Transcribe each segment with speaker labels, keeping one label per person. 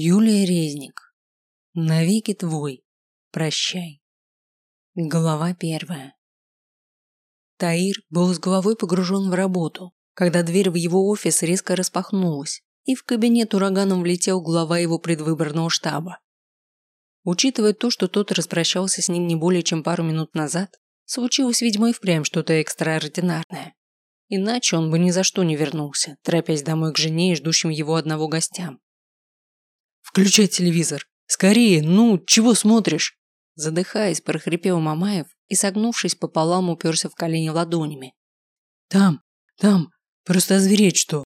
Speaker 1: Юлия Резник. Навеки твой. Прощай. Глава первая. Таир был с головой погружен в работу, когда дверь в его офис резко распахнулась, и в кабинет ураганом влетел глава его предвыборного штаба. Учитывая то, что тот распрощался с ним не более чем пару минут назад, случилось, видимо, и впрямь что-то экстраординарное. Иначе он бы ни за что не вернулся, торопясь домой к жене и ждущим его одного гостям. «Включай телевизор! Скорее! Ну, чего смотришь?» Задыхаясь, прохрипел Мамаев и, согнувшись пополам, уперся в колени ладонями. «Там, там, просто озвереть что!»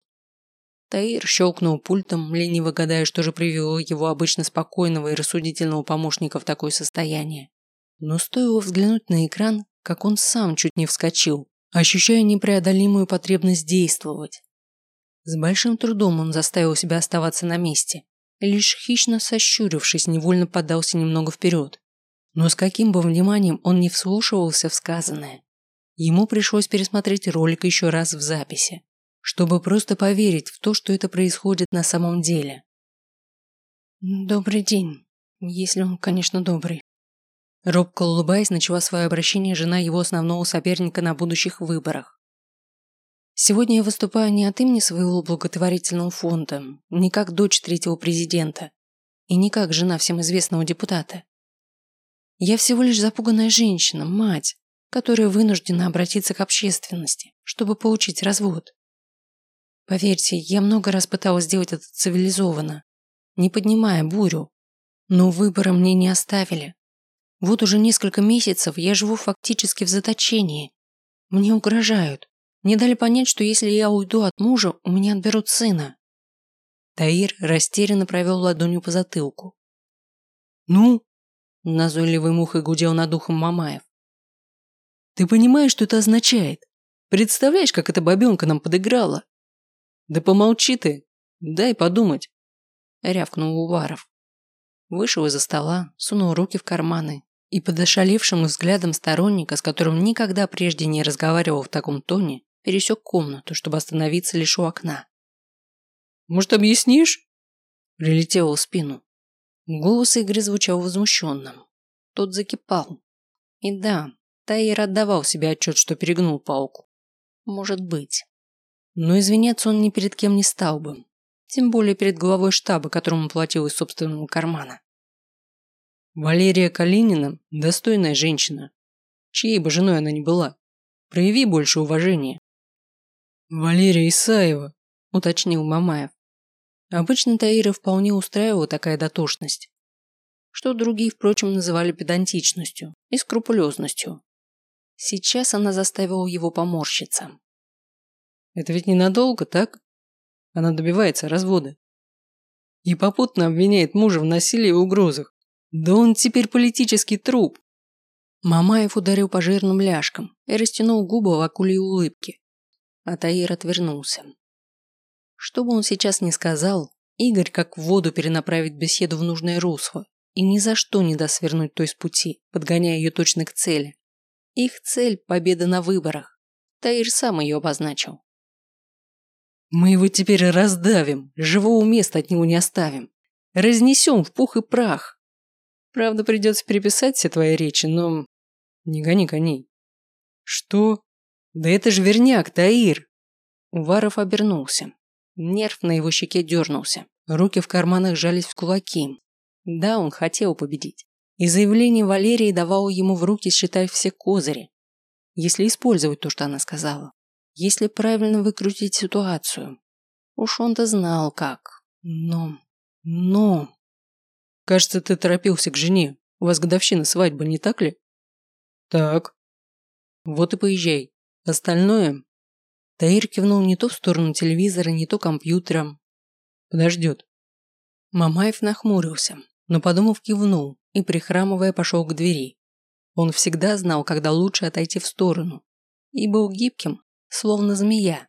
Speaker 1: Таир щелкнул пультом, лениво гадая, что же привело его обычно спокойного и рассудительного помощника в такое состояние. Но стоило взглянуть на экран, как он сам чуть не вскочил, ощущая непреодолимую потребность действовать. С большим трудом он заставил себя оставаться на месте, лишь хищно сощурившись, невольно подался немного вперед. Но с каким бы вниманием он не вслушивался в сказанное, ему пришлось пересмотреть ролик еще раз в записи чтобы просто поверить в то, что это происходит на самом деле. «Добрый день, если он, конечно, добрый». Робко улыбаясь, начала свое обращение жена его основного соперника на будущих выборах. «Сегодня я выступаю не от имени своего благотворительного фонда, не как дочь третьего президента и не как жена всем известного депутата. Я всего лишь запуганная женщина, мать, которая вынуждена обратиться к общественности, чтобы получить развод. Поверьте, я много раз пыталась сделать это цивилизованно, не поднимая бурю. Но выбора мне не оставили. Вот уже несколько месяцев я живу фактически в заточении. Мне угрожают. Не дали понять, что если я уйду от мужа, у меня отберут сына. Таир растерянно провел ладонью по затылку. «Ну?» – назойливой мухой гудел над ухом Мамаев. «Ты понимаешь, что это означает? Представляешь, как эта бабенка нам подыграла? Да помолчи ты, дай подумать. Рявкнул Уваров. Вышел из-за стола, сунул руки в карманы и под ошалевшим взглядом сторонника, с которым никогда прежде не разговаривал в таком тоне, пересек комнату, чтобы остановиться лишь у окна. «Может, объяснишь?» Прилетел в спину. Голос Игоря звучал возмущенным. Тот закипал. И да, Таир отдавал себе отчет, что перегнул палку. Может быть. Но извиняться он ни перед кем не стал бы. Тем более перед главой штаба, которому платил из собственного кармана. Валерия Калинина – достойная женщина. Чьей бы женой она ни была. Прояви больше уважения. Валерия Исаева, уточнил Мамаев. Обычно Таира вполне устраивала такая дотошность. Что другие, впрочем, называли педантичностью и скрупулезностью. Сейчас она заставила его поморщиться. Это ведь ненадолго, так? Она добивается развода. И попутно обвиняет мужа в насилии и угрозах. Да он теперь политический труп. Мамаев ударил по жирным ляжкам и растянул губы в акуле улыбки. А Таир отвернулся. Что бы он сейчас ни сказал, Игорь как в воду перенаправит беседу в нужное русло и ни за что не даст свернуть той с пути, подгоняя ее точно к цели. Их цель – победа на выборах. Таир сам ее обозначил. Мы его теперь раздавим, живого места от него не оставим. Разнесем в пух и прах. Правда, придется переписать все твои речи, но... Не гони коней. Что? Да это же верняк, Таир. Уваров обернулся. Нерв на его щеке дернулся. Руки в карманах сжались в кулаки. Да, он хотел победить. И заявление Валерии давало ему в руки считать все козыри. Если использовать то, что она сказала если правильно выкрутить ситуацию. Уж он-то знал как. Но... но... Кажется, ты торопился к жене. У вас годовщина свадьбы, не так ли? Так. Вот и поезжай. Остальное... Таир кивнул не то в сторону телевизора, не то компьютера. Подождет. Мамаев нахмурился, но подумав кивнул и, прихрамывая, пошел к двери. Он всегда знал, когда лучше отойти в сторону. И был гибким, словно змея.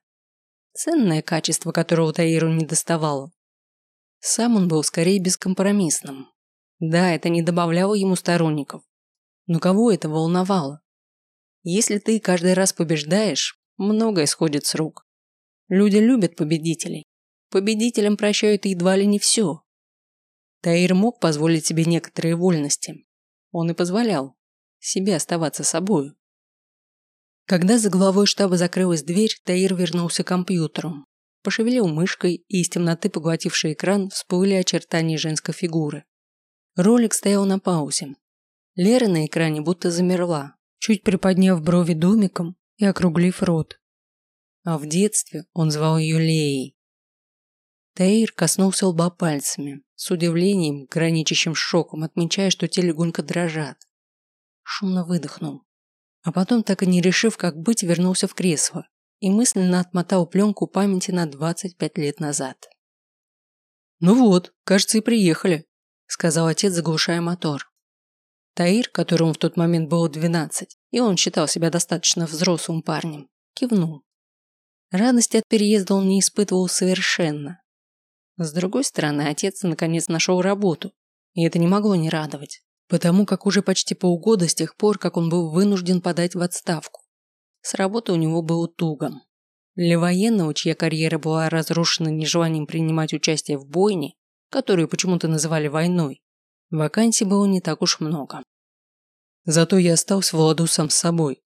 Speaker 1: Ценное качество, которого Таиру не доставало. Сам он был скорее бескомпромиссным. Да, это не добавляло ему сторонников. Но кого это волновало? Если ты каждый раз побеждаешь, многое сходит с рук. Люди любят победителей. Победителям прощают едва ли не все. Таир мог позволить себе некоторые вольности. Он и позволял себе оставаться собою. Когда за главой штаба закрылась дверь, Таир вернулся к компьютеру. Пошевелил мышкой, и из темноты, поглотивший экран, всплыли очертания женской фигуры. Ролик стоял на паузе. Лера на экране будто замерла, чуть приподняв брови домиком и округлив рот. А в детстве он звал ее Леей. Таир коснулся лба пальцами, с удивлением, граничащим шоком, отмечая, что те легонько дрожат. Шумно выдохнул. А потом, так и не решив, как быть, вернулся в кресло и мысленно отмотал пленку памяти на 25 лет назад. «Ну вот, кажется, и приехали», – сказал отец, заглушая мотор. Таир, которому в тот момент было 12, и он считал себя достаточно взрослым парнем, кивнул. Радости от переезда он не испытывал совершенно, с другой стороны, отец наконец нашел работу, и это не могло не радовать, потому как уже почти полгода с тех пор, как он был вынужден подать в отставку. С работы у него было туго. Для военного, чья карьера была разрушена нежеланием принимать участие в бойне, которую почему-то называли войной, вакансий было не так уж много. Зато я остался в ладу сам с собой.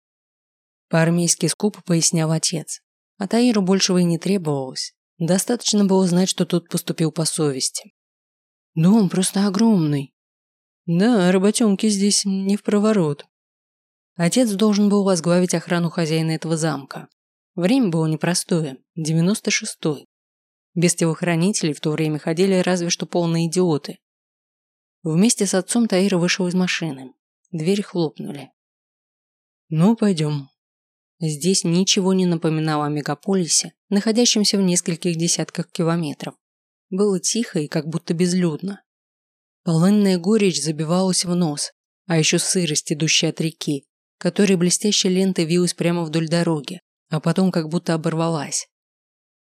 Speaker 1: По-армейски скупо пояснял отец. А Таиру большего и не требовалось. Достаточно было знать, что тот поступил по совести. Дом просто огромный. Да, работенки здесь не в проворот. Отец должен был возглавить охрану хозяина этого замка. Время было непростое, 96-й. Без телохранителей в то время ходили разве что полные идиоты. Вместе с отцом Таира вышел из машины. Двери хлопнули. «Ну, пойдем», Здесь ничего не напоминало о мегаполисе, находящемся в нескольких десятках километров. Было тихо и как будто безлюдно. Полынная горечь забивалась в нос, а еще сырость, идущая от реки, которая блестящей лентой вилась прямо вдоль дороги, а потом как будто оборвалась.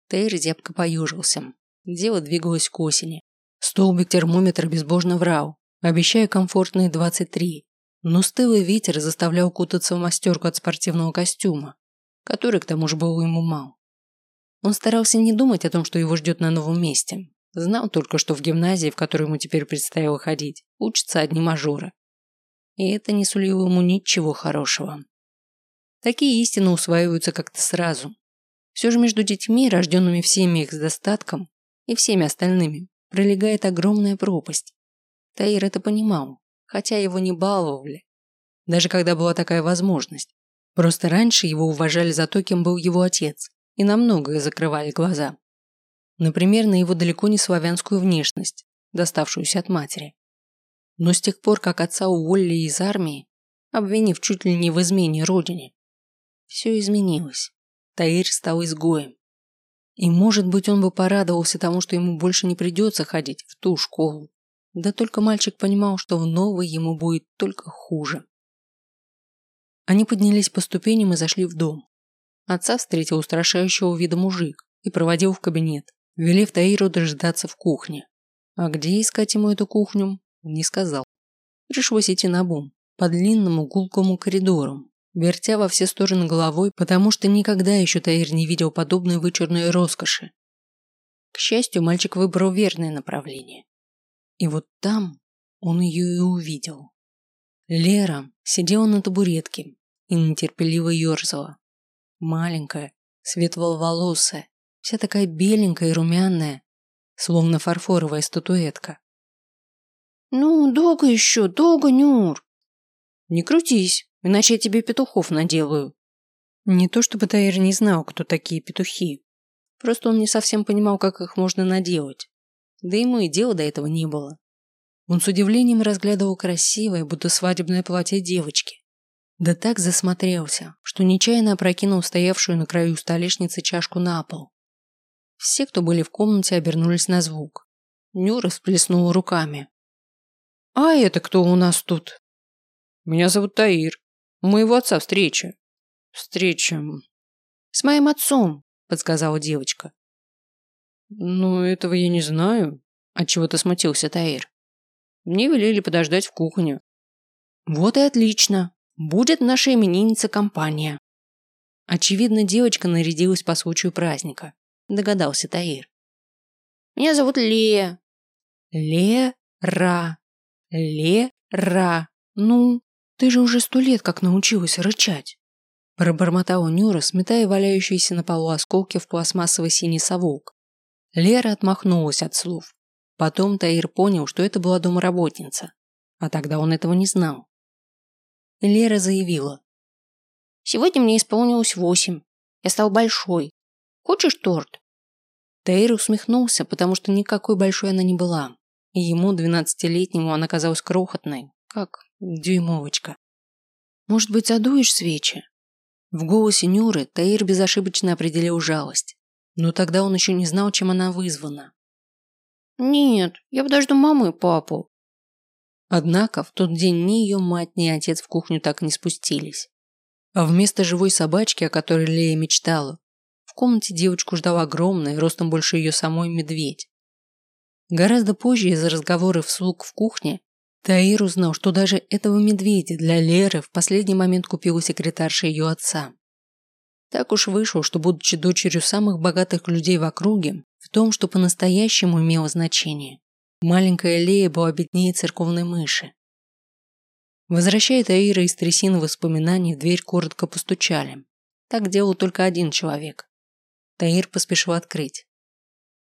Speaker 1: Тейр зябко поюжился. Дело двигалось к осени. Столбик термометра безбожно врал, обещая комфортные 23, но стылый ветер заставлял кутаться в мастерку от спортивного костюма, который к тому же был ему мал. Он старался не думать о том, что его ждет на новом месте. Знал только, что в гимназии, в которую ему теперь предстояло ходить, учатся одни мажоры. И это не сулило ему ничего хорошего. Такие истины усваиваются как-то сразу. Все же между детьми, рожденными в семьях с достатком, и всеми остальными, пролегает огромная пропасть. Таир это понимал хотя его не баловали. Даже когда была такая возможность. Просто раньше его уважали за то, кем был его отец, и на многое закрывали глаза. Например, на его далеко не славянскую внешность, доставшуюся от матери. Но с тех пор, как отца уволили из армии, обвинив чуть ли не в измене родине, все изменилось. Таир стал изгоем. И, может быть, он бы порадовался тому, что ему больше не придется ходить в ту школу, да только мальчик понимал, что в новой ему будет только хуже. Они поднялись по ступеням и зашли в дом. Отца встретил устрашающего вида мужик и проводил в кабинет, велев Таиру дожидаться в кухне. А где искать ему эту кухню, не сказал. Пришлось идти на бум, по длинному гулкому коридору, вертя во все стороны головой, потому что никогда еще Таир не видел подобной вычурной роскоши. К счастью, мальчик выбрал верное направление. И вот там он ее и увидел. Лера сидела на табуретке и нетерпеливо ерзала. Маленькая, светловолосая, вся такая беленькая и румяная, словно фарфоровая статуэтка. «Ну, долго еще, долго, Нюр!» «Не крутись, иначе я тебе петухов наделаю». Не то чтобы Таир не знал, кто такие петухи. Просто он не совсем понимал, как их можно наделать. Да ему и дела до этого не было. Он с удивлением разглядывал красивое, будто свадебное платье девочки. Да так засмотрелся, что нечаянно опрокинул стоявшую на краю столешницы чашку на пол. Все, кто были в комнате, обернулись на звук. Нюра всплеснула руками. «А это кто у нас тут?» «Меня зовут Таир. У моего отца встреча». «Встреча...» «С моим отцом», – подсказала девочка. «Ну, этого я не знаю», – отчего-то смутился Таир. «Мне велели подождать в кухне». «Вот и отлично. Будет наша именинница компания». Очевидно, девочка нарядилась по случаю праздника, догадался Таир. «Меня зовут Лея». «Лея? Ра. Ле-ра. Ну, ты же уже сто лет как научилась рычать. Пробормотал Нюра, сметая валяющиеся на полу осколки в пластмассовый синий совок. Лера отмахнулась от слов. Потом Таир понял, что это была домработница. А тогда он этого не знал. Лера заявила. «Сегодня мне исполнилось восемь. Я стал большой. Хочешь торт?» Таир усмехнулся, потому что никакой большой она не была. И ему, двенадцатилетнему, она казалась крохотной, как дюймовочка. «Может быть, задуешь свечи?» В голосе Нюры Таир безошибочно определил жалость. Но тогда он еще не знал, чем она вызвана. «Нет, я подожду маму и папу». Однако в тот день ни ее мать, ни отец в кухню так и не спустились. А вместо живой собачки, о которой Лея мечтала, в комнате девочку ждал огромный, ростом больше ее самой, медведь. Гораздо позже из-за разговоров слуг в кухне Таир узнал, что даже этого медведя для Леры в последний момент купила секретарша ее отца. Так уж вышло, что, будучи дочерью самых богатых людей в округе, в том, что по-настоящему имело значение, маленькая Лея была беднее церковной мыши. Возвращая Таира из трясины воспоминаний, в дверь коротко постучали. Так делал только один человек. Таир поспешил открыть.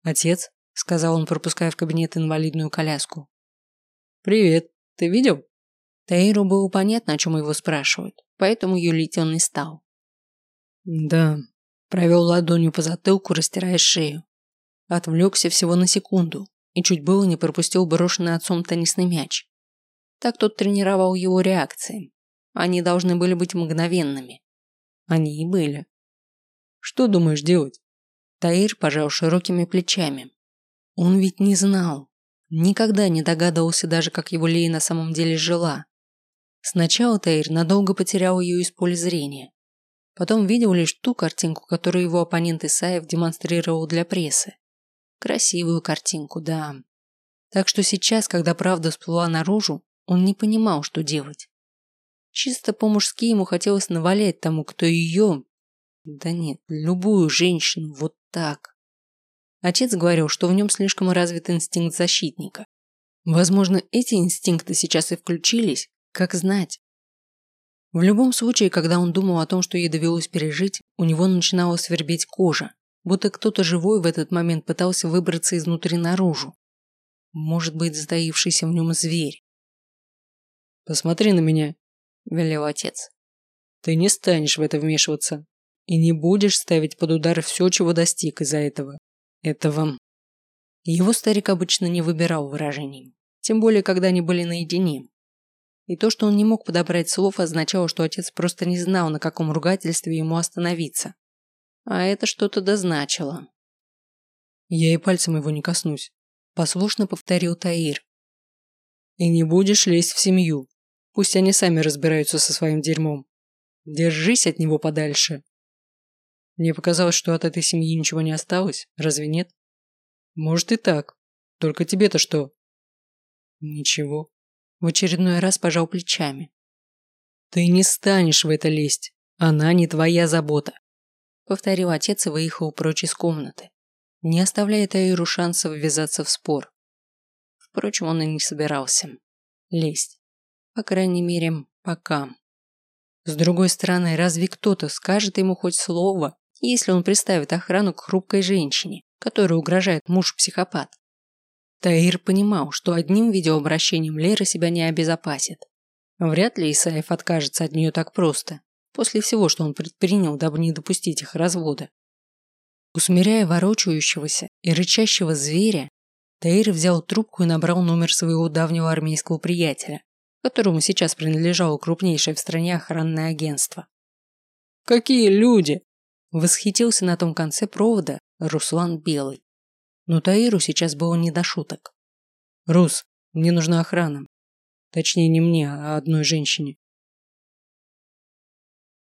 Speaker 1: «Отец», — сказал он, пропуская в кабинет инвалидную коляску. «Привет», ты видел? Таиру было понятно, о чем его спрашивают, поэтому юлить он не стал. Да, провел ладонью по затылку, растирая шею. Отвлекся всего на секунду и чуть было не пропустил брошенный отцом теннисный мяч. Так тот тренировал его реакции. Они должны были быть мгновенными. Они и были. Что думаешь делать? Таир пожал широкими плечами. Он ведь не знал, Никогда не догадывался даже, как его Лея на самом деле жила. Сначала Тейр надолго потерял ее из поля зрения. Потом видел лишь ту картинку, которую его оппонент Исаев демонстрировал для прессы. Красивую картинку, да. Так что сейчас, когда правда всплыла наружу, он не понимал, что делать. Чисто по-мужски ему хотелось навалять тому, кто ее... Да нет, любую женщину вот так. Отец говорил, что в нем слишком развит инстинкт защитника. Возможно, эти инстинкты сейчас и включились, как знать. В любом случае, когда он думал о том, что ей довелось пережить, у него начинала свербеть кожа, будто кто-то живой в этот момент пытался выбраться изнутри наружу. Может быть, затаившийся в нем зверь. «Посмотри на меня», – велел отец. «Ты не станешь в это вмешиваться и не будешь ставить под удар все, чего достиг из-за этого. Это вам. Его старик обычно не выбирал выражений, тем более, когда они были наедине. И то, что он не мог подобрать слов, означало, что отец просто не знал, на каком ругательстве ему остановиться. А это что-то дозначило. «Я и пальцем его не коснусь», – послушно повторил Таир. «И не будешь лезть в семью. Пусть они сами разбираются со своим дерьмом. Держись от него подальше». Мне показалось, что от этой семьи ничего не осталось, разве нет? Может и так. Только тебе-то что? Ничего. В очередной раз пожал плечами. Ты не станешь в это лезть. Она не твоя забота. Повторил отец и выехал прочь из комнаты, не оставляя Таиру шансов ввязаться в спор. Впрочем, он и не собирался лезть. По крайней мере, пока. С другой стороны, разве кто-то скажет ему хоть слово если он приставит охрану к хрупкой женщине, которой угрожает муж-психопат. Таир понимал, что одним видеообращением Лера себя не обезопасит. Вряд ли Исаев откажется от нее так просто, после всего, что он предпринял, дабы не допустить их развода. Усмиряя ворочающегося и рычащего зверя, Таир взял трубку и набрал номер своего давнего армейского приятеля, которому сейчас принадлежало крупнейшее в стране охранное агентство. «Какие люди!» Восхитился на том конце провода Руслан Белый. Но Таиру сейчас было не до шуток. «Рус, мне нужна охрана. Точнее, не мне, а одной женщине.